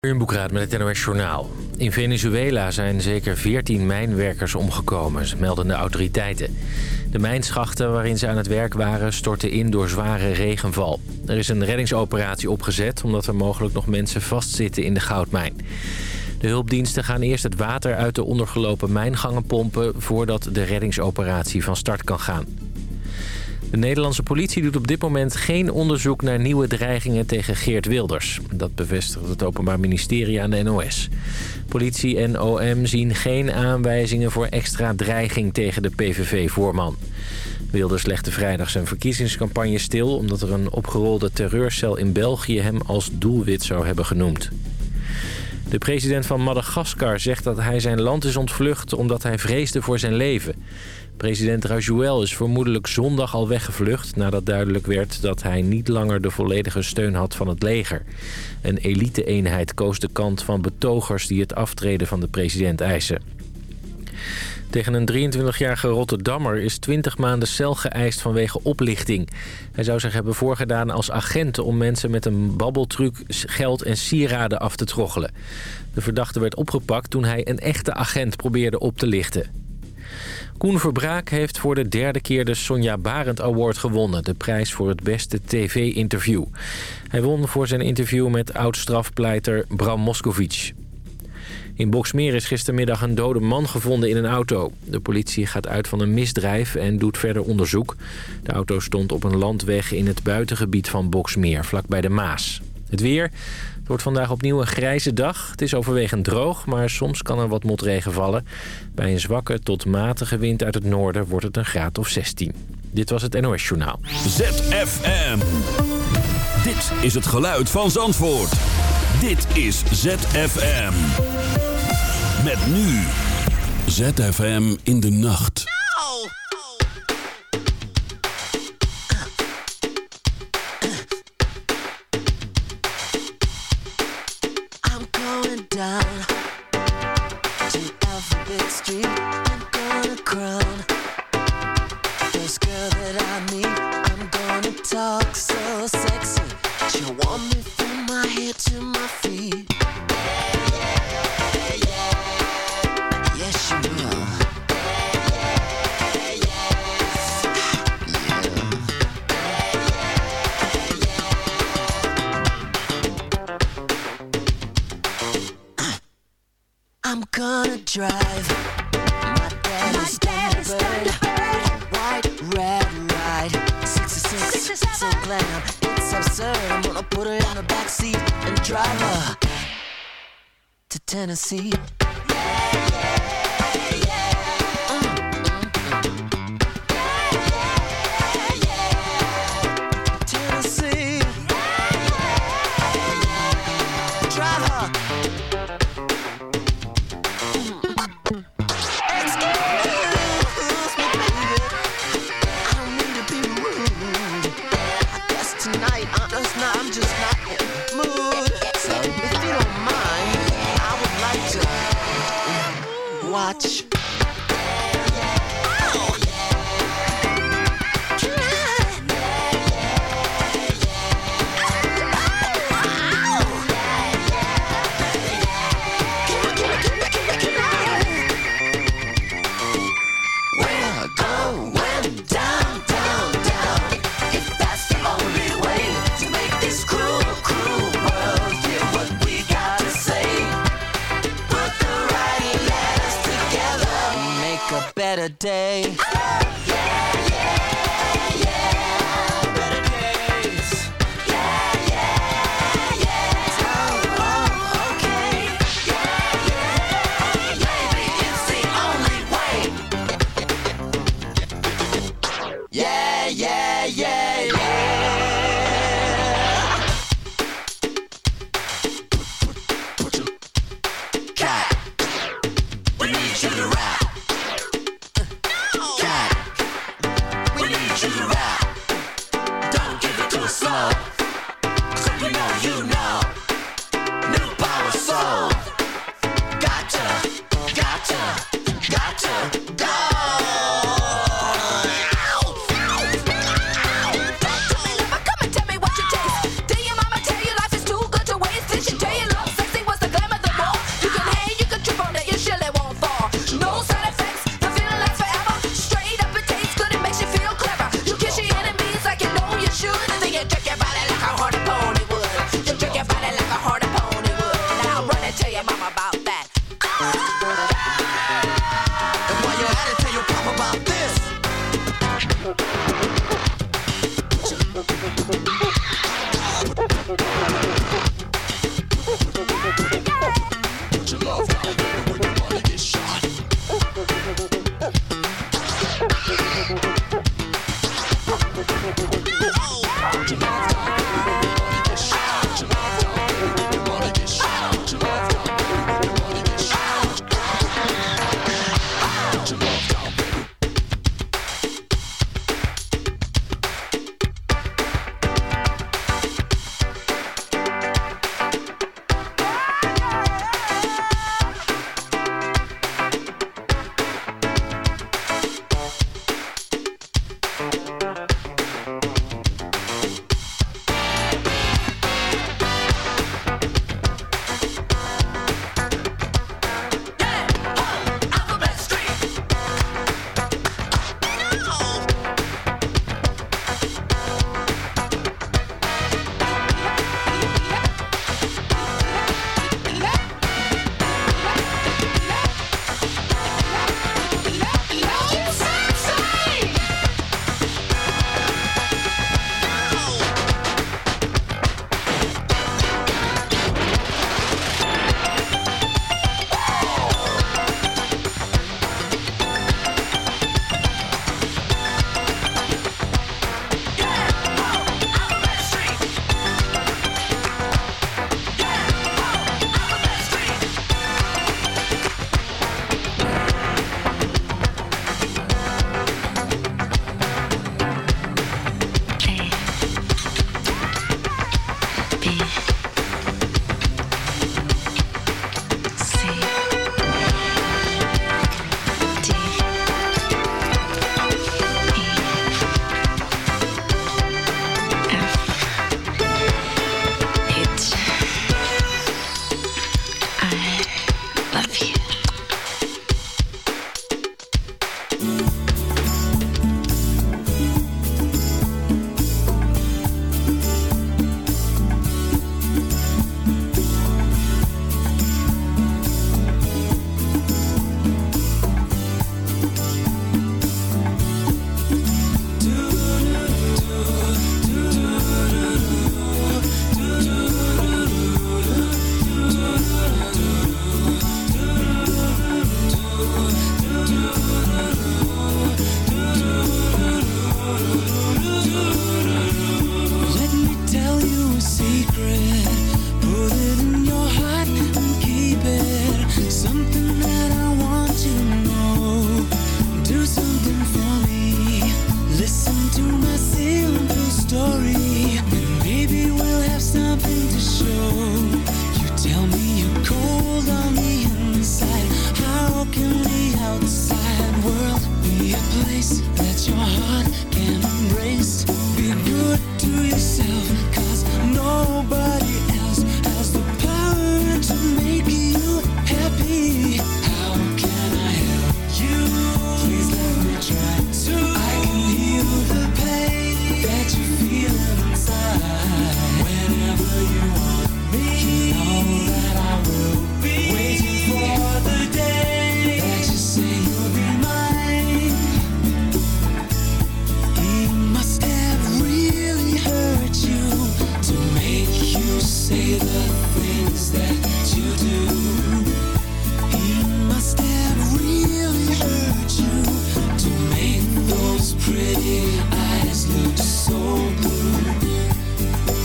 Een met het NOS Journaal. In Venezuela zijn zeker 14 mijnwerkers omgekomen, melden de autoriteiten. De mijnschachten waarin ze aan het werk waren stortten in door zware regenval. Er is een reddingsoperatie opgezet omdat er mogelijk nog mensen vastzitten in de goudmijn. De hulpdiensten gaan eerst het water uit de ondergelopen mijngangen pompen... voordat de reddingsoperatie van start kan gaan. De Nederlandse politie doet op dit moment geen onderzoek naar nieuwe dreigingen tegen Geert Wilders. Dat bevestigt het Openbaar Ministerie aan de NOS. Politie en OM zien geen aanwijzingen voor extra dreiging tegen de PVV-voorman. Wilders legde vrijdag zijn verkiezingscampagne stil... omdat er een opgerolde terreurcel in België hem als doelwit zou hebben genoemd. De president van Madagaskar zegt dat hij zijn land is ontvlucht omdat hij vreesde voor zijn leven. President Rajuel is vermoedelijk zondag al weggevlucht... nadat duidelijk werd dat hij niet langer de volledige steun had van het leger. Een elite-eenheid koos de kant van betogers die het aftreden van de president eisen. Tegen een 23-jarige Rotterdammer is 20 maanden cel geëist vanwege oplichting. Hij zou zich hebben voorgedaan als agent om mensen met een babbeltruc geld en sieraden af te troggelen. De verdachte werd opgepakt toen hij een echte agent probeerde op te lichten. Koen Verbraak heeft voor de derde keer de Sonja Barend Award gewonnen. De prijs voor het beste tv-interview. Hij won voor zijn interview met oud-strafpleiter Bram Moskovic. In Boksmeer is gistermiddag een dode man gevonden in een auto. De politie gaat uit van een misdrijf en doet verder onderzoek. De auto stond op een landweg in het buitengebied van Boksmeer, vlakbij de Maas. Het weer wordt vandaag opnieuw een grijze dag. Het is overwegend droog, maar soms kan er wat motregen vallen. Bij een zwakke tot matige wind uit het noorden wordt het een graad of 16. Dit was het NOS Journaal. ZFM. Dit is het geluid van Zandvoort. Dit is ZFM. Met nu. ZFM in de nacht. Tennessee.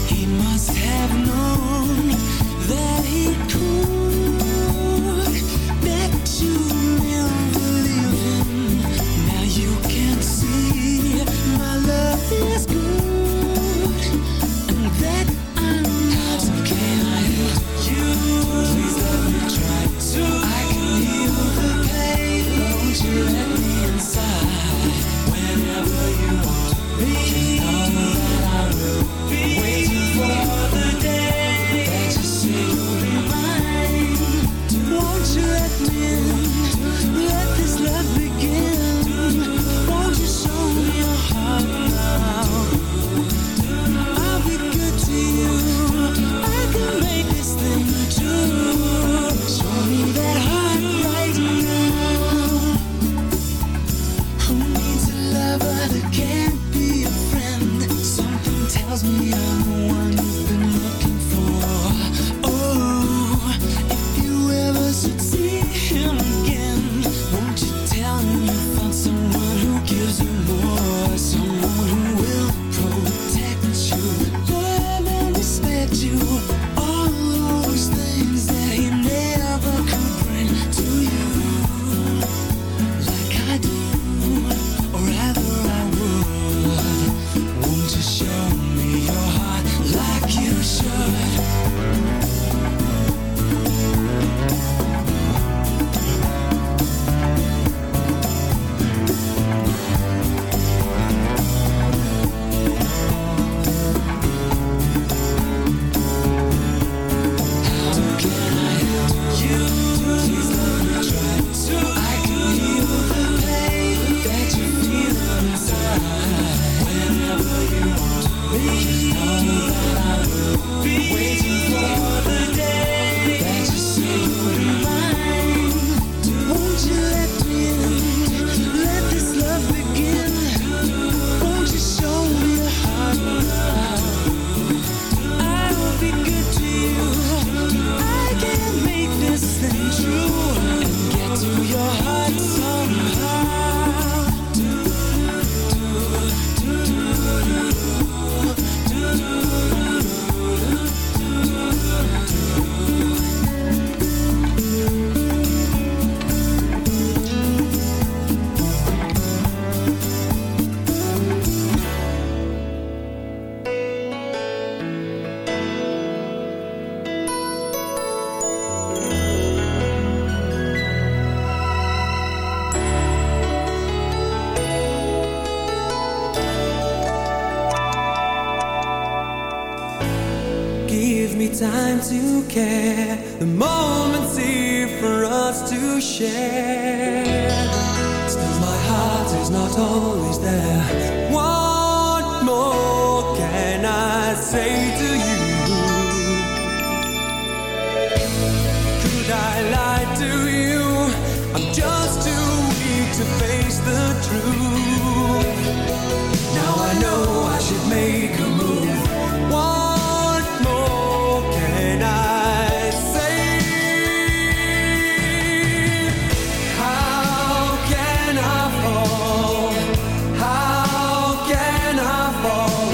He must have known that he could you? Fall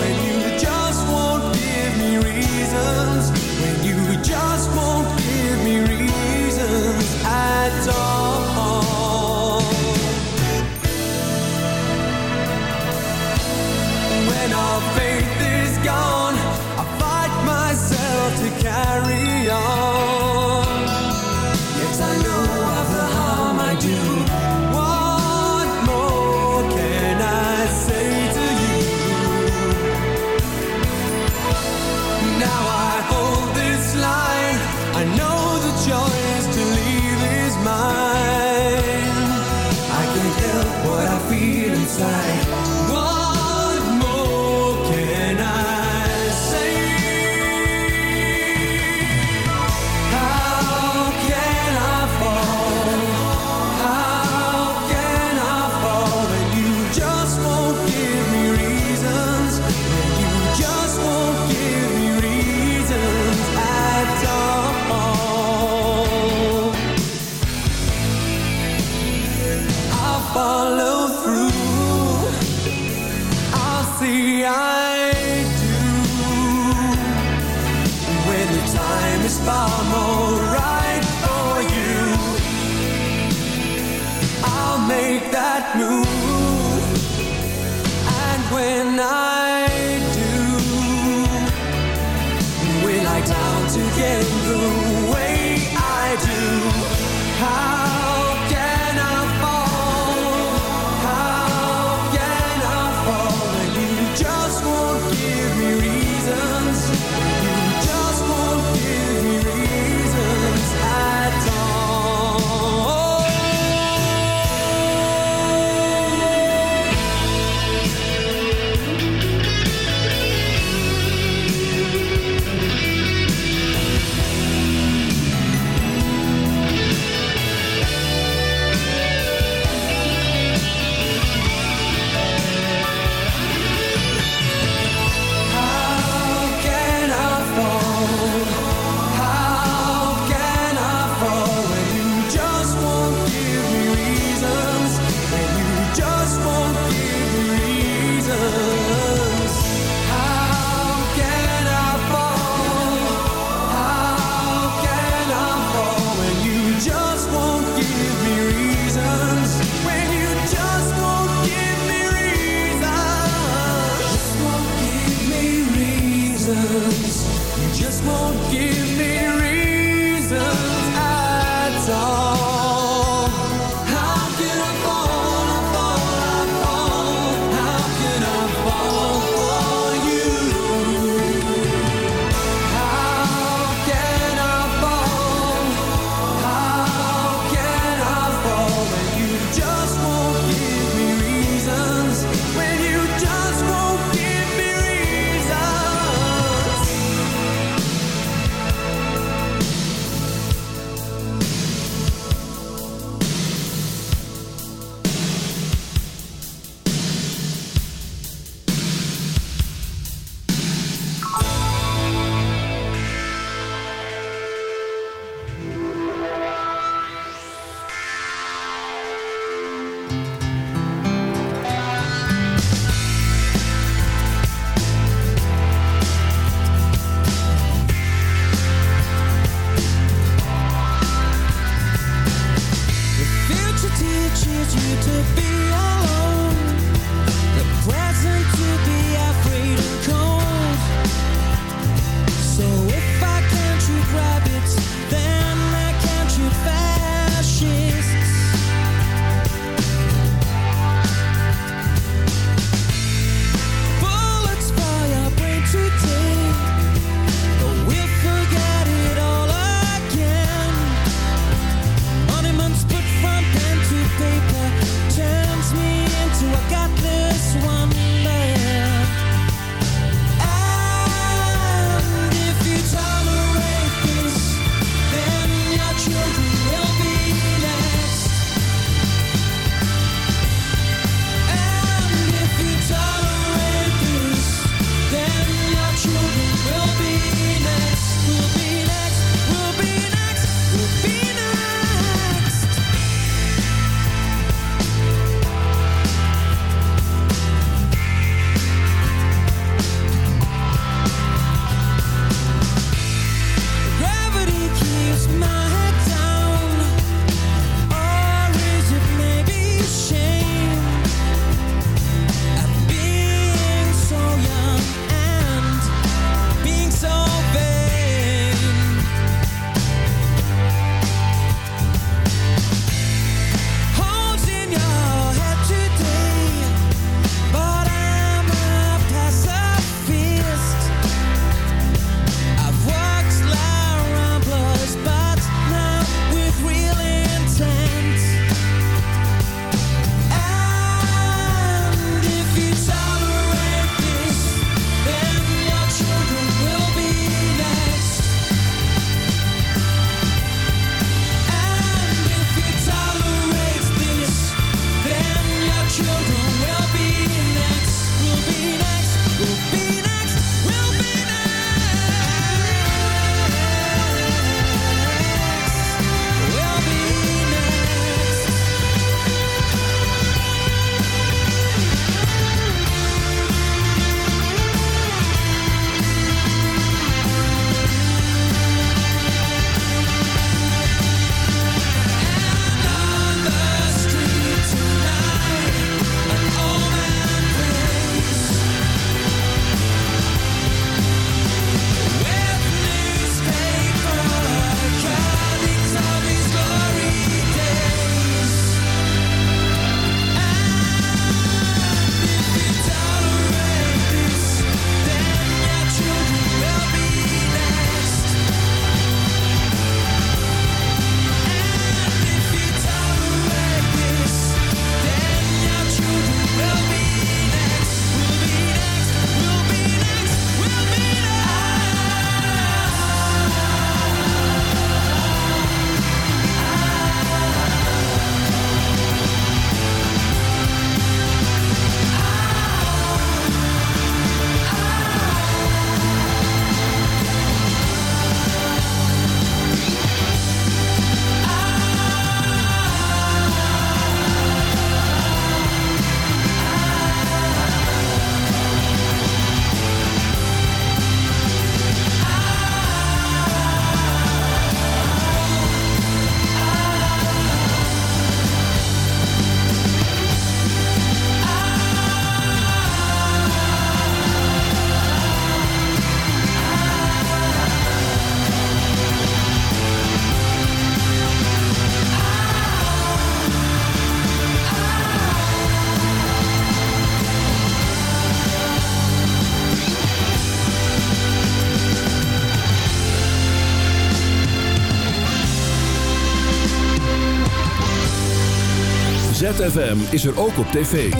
ZFM is er ook op tv.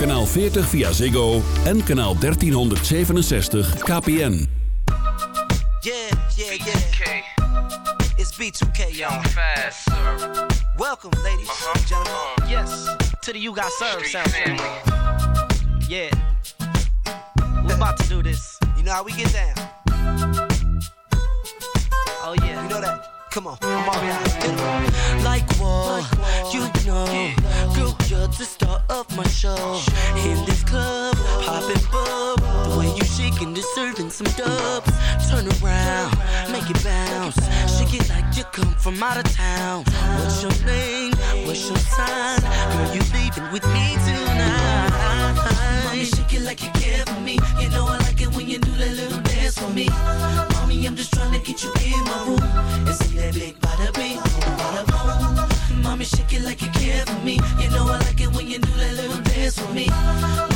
Kanaal 40 via Ziggo en kanaal 1367 KPN. Yeah, yeah, yeah. It's B2K, y'all. Fast, sir. Welcome, ladies and gentlemen. Yes, to the You Got Served sound family. Yeah. We're about to do this. You know how we get down. Come on, 'em. Like what? You know, girl, you're the star of my show. In this club, popping bub. The way you shaking, deserving some dubs. Turn around, make it bounce. Shake it like you come from out of town. What's your name? What's your sign? Girl, you leaving with me tonight. Mommy, shake it like you care for me. You know I like it when you do that little dance for me. Just trying to get you in my room and see that big bada bing, bada boom. Mommy, shake it like you care for me. You know I like it when you do that little dance for me.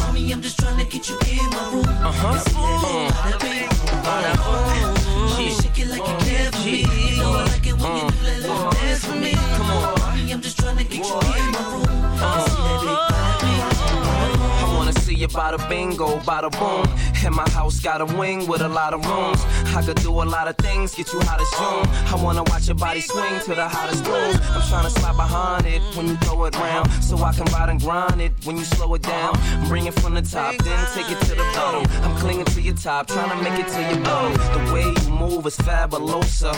Mommy, I'm just trying to get you in my room. Uh-huh. And see that big bada bing, bada boom. Mommy, shake it like you care for me. Mm. You know I like it when you do that little mm. dance for me. Come on. Mommy, I'm just trying to get you in my room. Uh-huh. And you bada bingo, bada boom. And my house got a wing with a lot of rooms. I could do a lot of things, get you hot as June. I wanna watch your body swing to the hottest tunes. I'm trying to slide behind it when you throw it round. So I can ride and grind it when you slow it down. Bring it from the top, then take it to the bottom. I'm clinging to your top, trying to make it to your bottom. The way you move is fabulosa.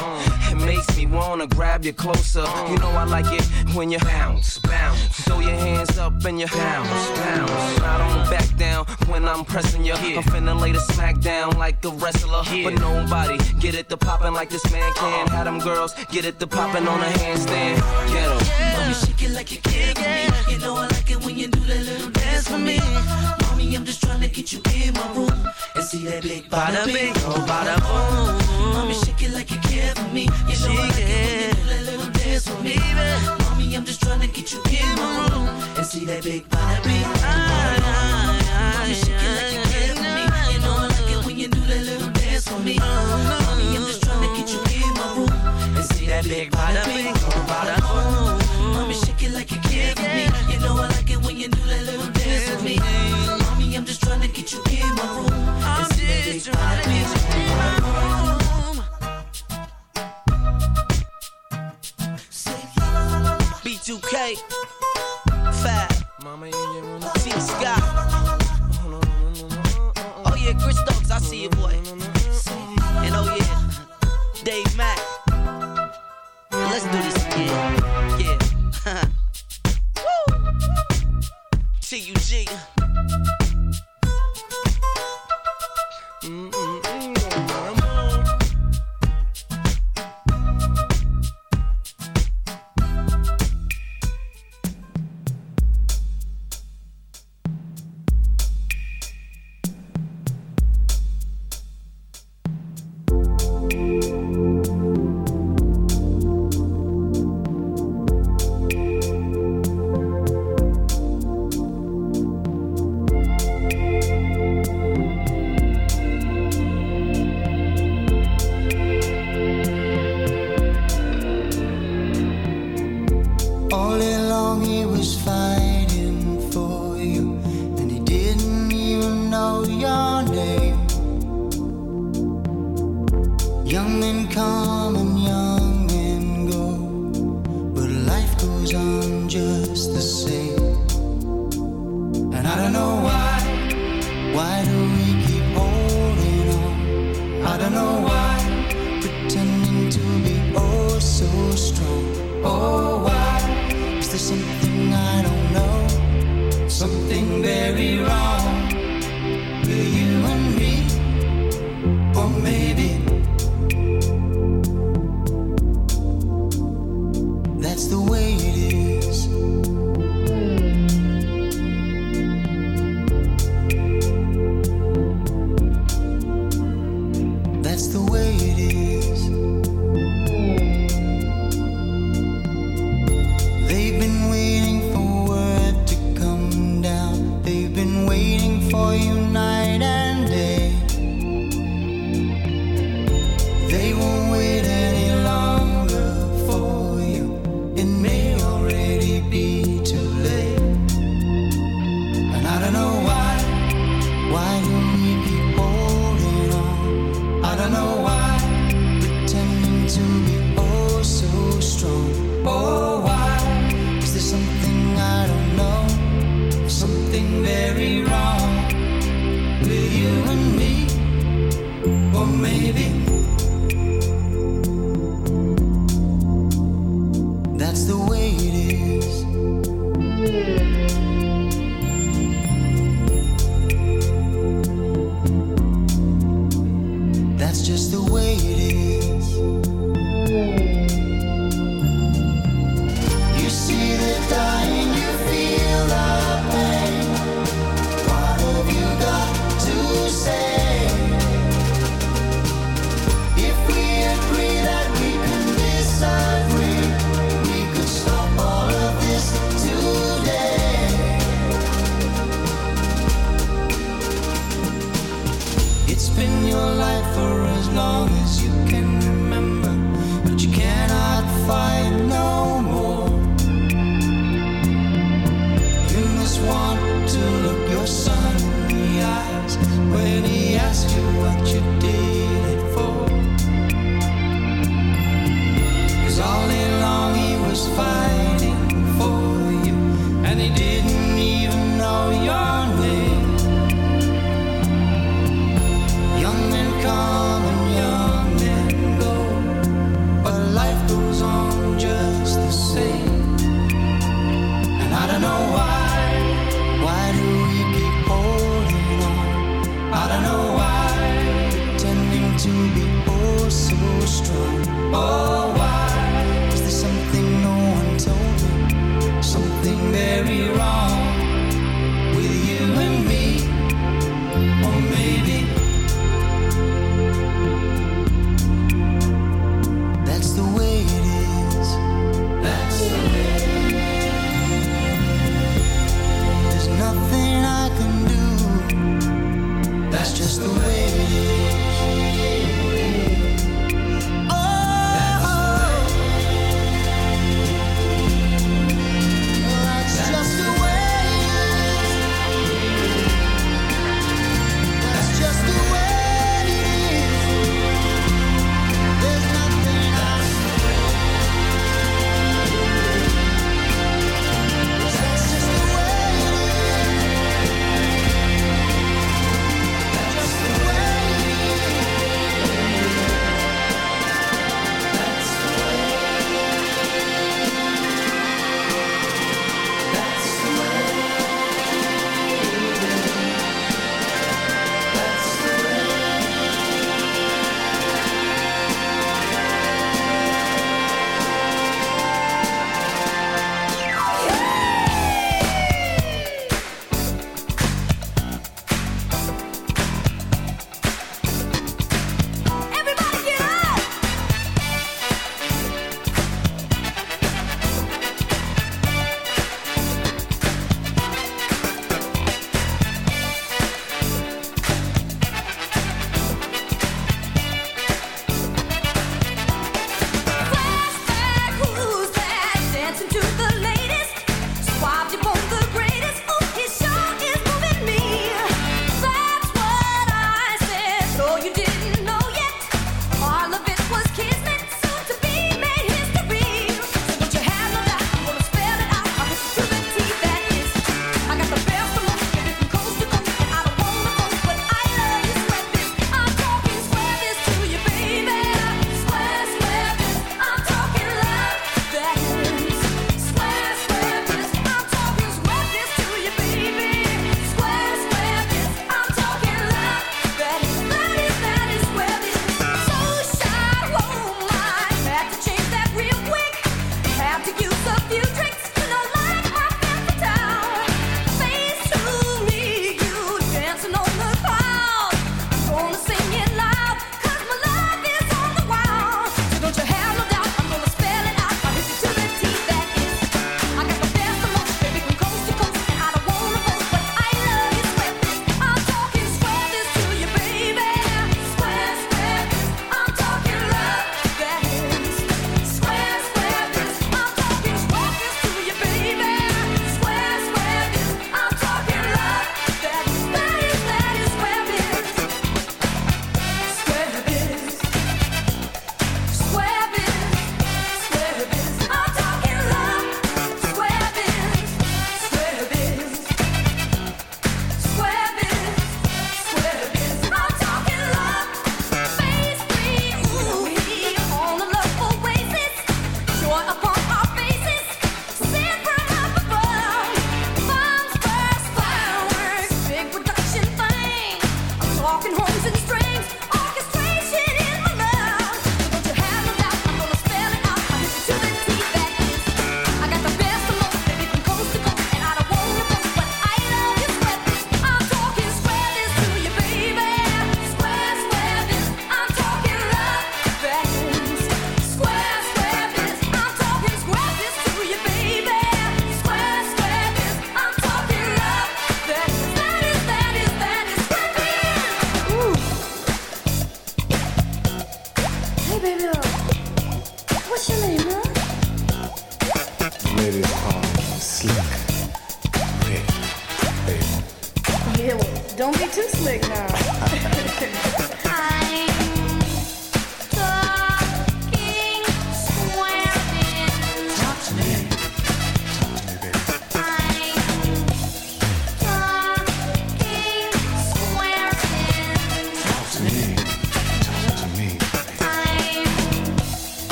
It makes me wanna grab you closer. You know I like it when you bounce, bounce. Throw your hands up and you bounce, bounce. I don't back down when I'm pressing you. I'm finna lay the smack down like a wrestler. But nobody get it to poppin' like this man can. Uh-huh. Had them girls get it to poppin' on a handstand. Get 'em. Mommy, shake it like you care for me. You know I like it when you do that little dance for me. Mommy, I'm just trying to get you in my room and see that big bada bing, oh bada boom. Mommy, shake it like you care for me. You know I like it when you do that little dance for me. Mommy, I'm just trying to get you in my room and see that big bada bing, oh bada boom. Mommy, shake it like you care for me. You know I like it when you do that little dance for me. Be 2K. The way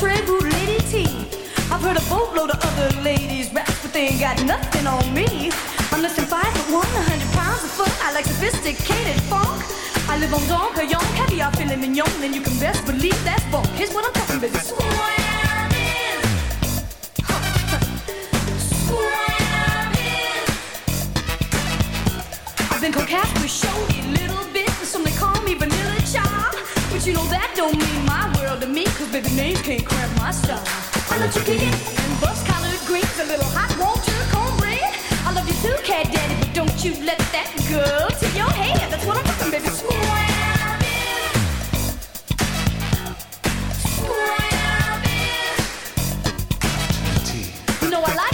Boo Lady T. I've heard a boatload of other ladies rap, but they ain't got nothing on me. I'm less than five foot one, a hundred pounds of fun. I like sophisticated funk. I live on Dom Perignon, caviar, filet mignon, and you can best believe that's bunk. Here's what I'm talking about. I've been coquette with showy little But you know that don't mean my world to me, cause baby names can't cramp my style. I love chicken and bus collared greens, a little hot water cornbread. I love you too, cat daddy, but don't you let that go to your head. That's what I'm talking, baby. You know I like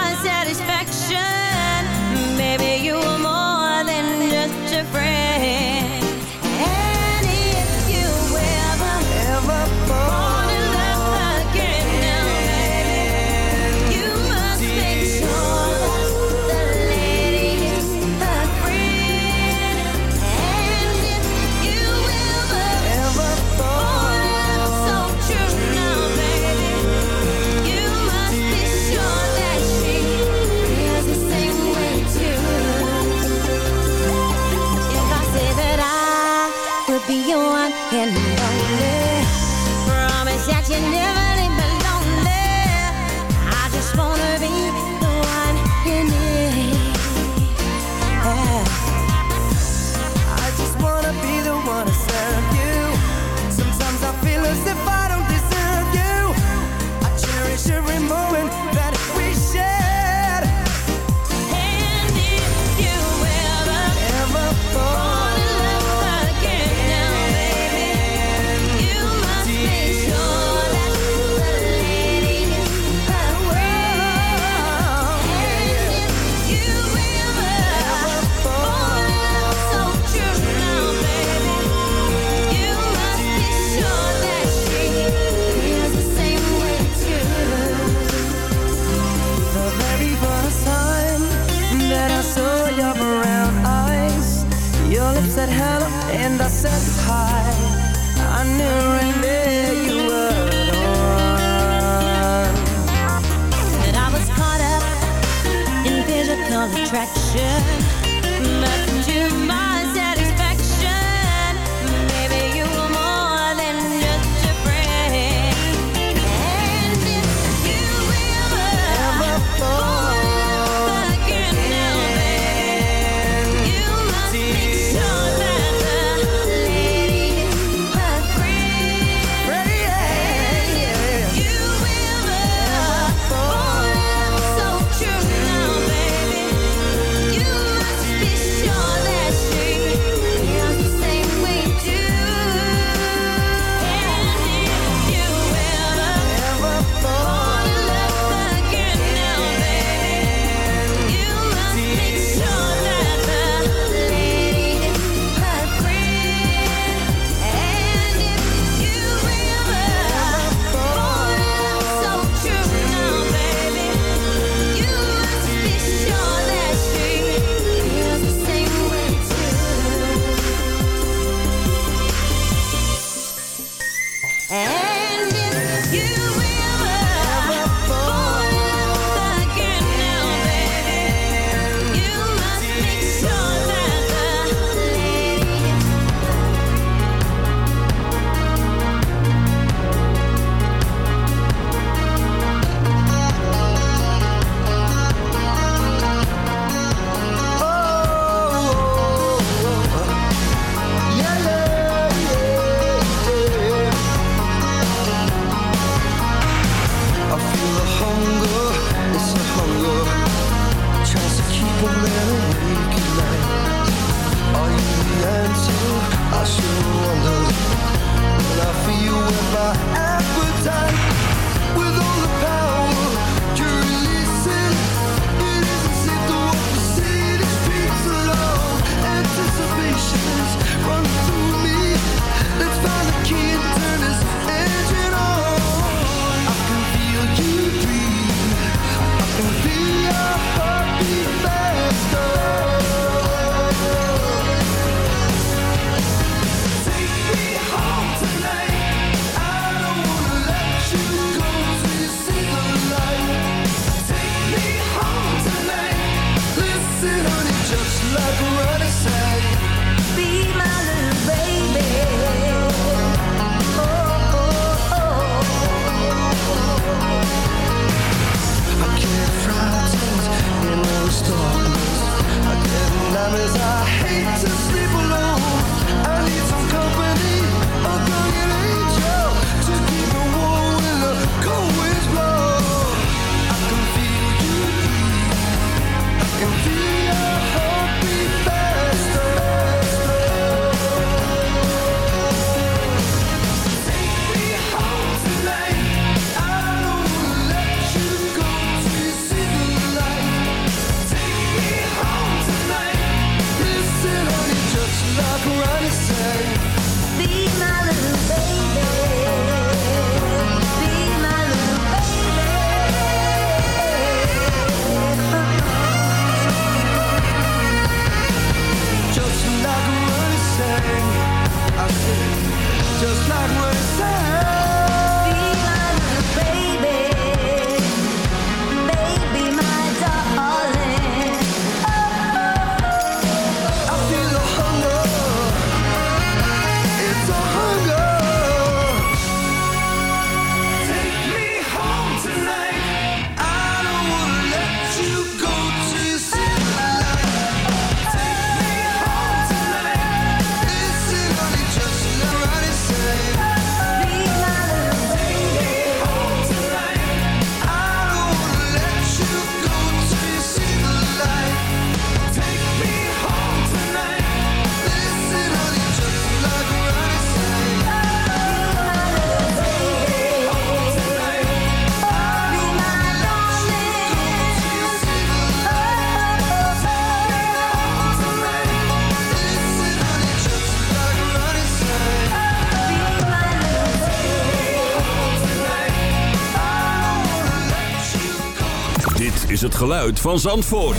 geluid van Zandvoort.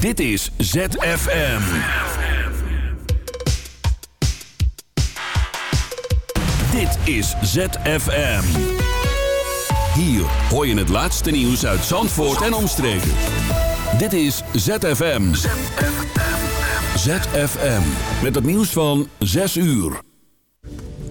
Dit is ZFM. Dit is ZFM. Hier hoor je het laatste nieuws uit Zandvoort en omstreken. Dit is ZFM. ZFM. Met het nieuws van 6 uur.